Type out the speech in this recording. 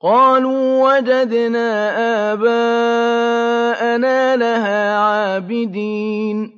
قَالُوا وَجَدْنَا آبَاءَنَا لَهَا عَابِدِينَ.